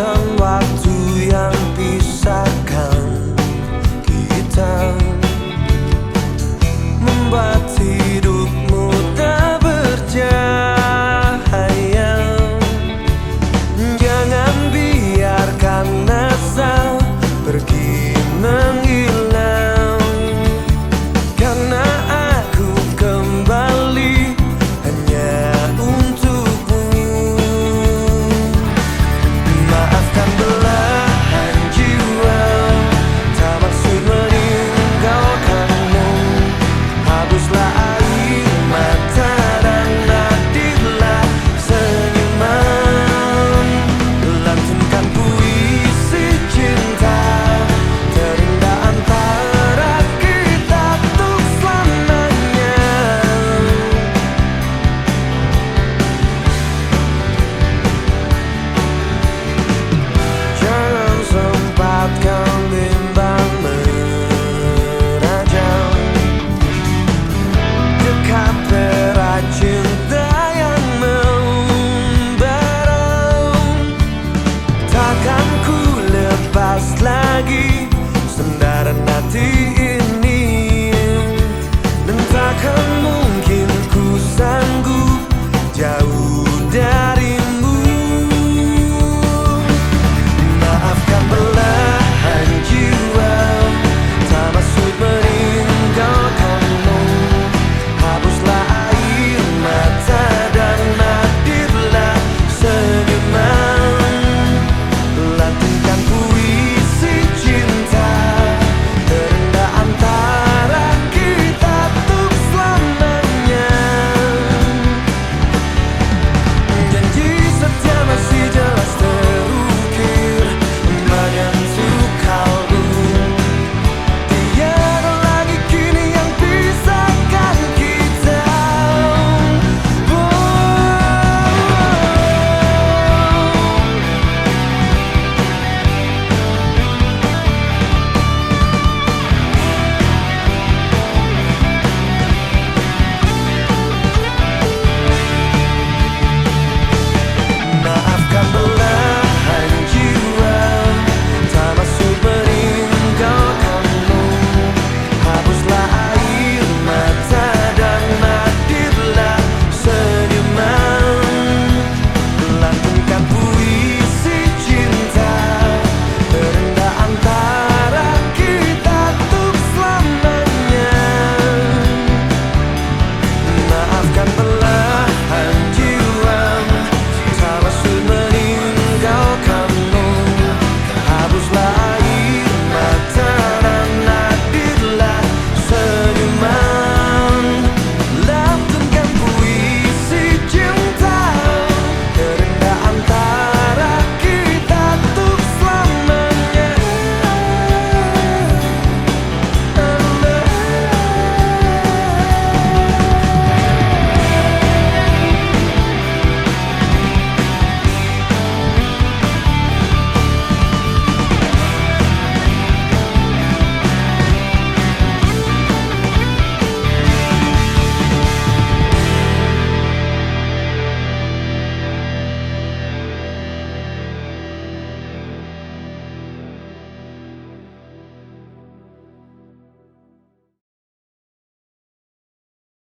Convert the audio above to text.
tongue while